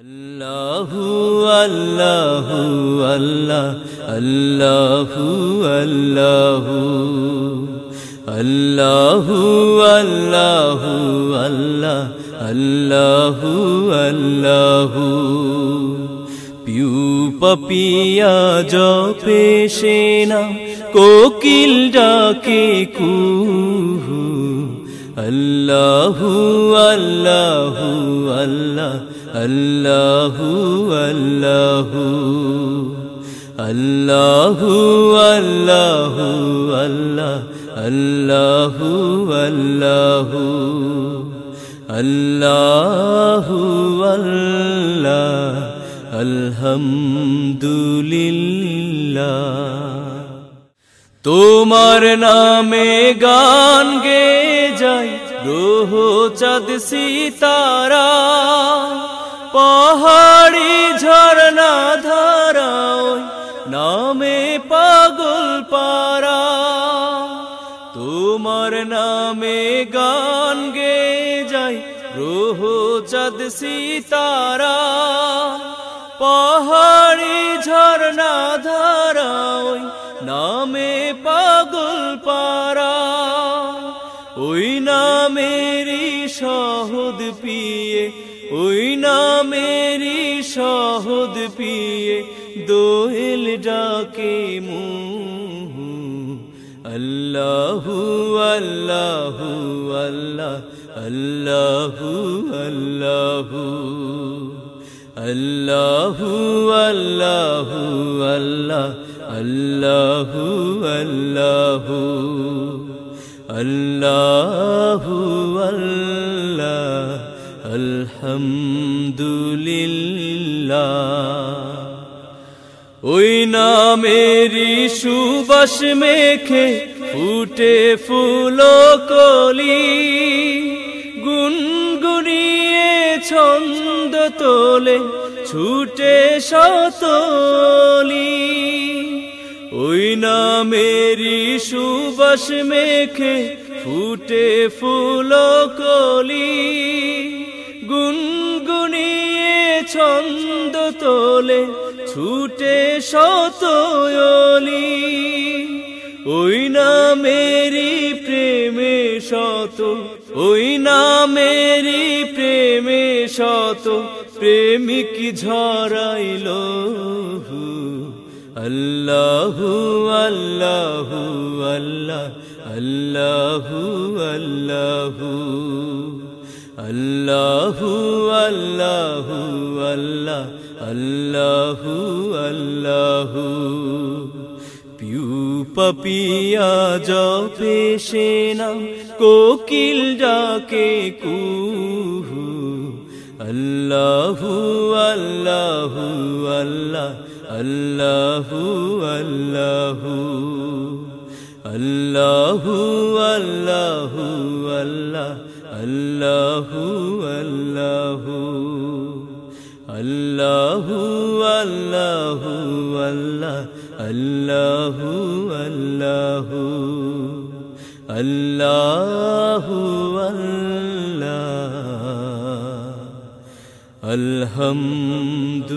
আল্লাহু আল্লাহু আল্লাহ, আল্লাহু আল্লাহু আল্লাহু আল্লাহু আল্লাহ, আল্লাহু আল্লাহু। পিউ পপিয়া জপে সেনা, কোকিল ডাকে কুহু। الله الله الله الله الله الله الله الله الله الله الله الحمد لله তোমার নামে গান গে যাই, রোহ চাঁদ সিতারা। পাহাড়ি ঝরনা ধারা নামে পাগল পারা তোমার নামে গান গে যাই, রোহ চাঁদ সিতারা। পাহাড়ি ঝরনা ধারা নামে شہد پیے اوئی نا میری شہد پیے دوہل جا کے منہ اللہ اللہ اللہ اللہ اللہ اللہ اللہ اللہ اللہ اللہ اللہ اللہ আলহামদুলিল্লাহ। ওই নামেরি সুবাস মেখে ফুটে ফুলো কলি, গুনগুনিয়ে ছন্দ তোলে ছুটে শতলি ওই নামেরি সুবাস মেখে ফুটে ফুলো কলি, গুনগুনিয়ে ছন্দ তোলে, ছুটে শতলি ওই নামেরি প্রেমে শত, ওই নামেরি প্রেমে শত, প্রেমিক ঝরাইল আল্লাহু আল্লাহু, আল্লাহ اللہ اللہ اللہ اللہ اللہ اللہ اللہ پیو پپیا جا پیش پیشینا کوکل جا کے کو اللہ اللہ اللہ اللہ اللہ اللہ اللہ اللہ اللہ اللہ اللہ اللہ اللہ اللہ اللہ اللہ اللہ الحمد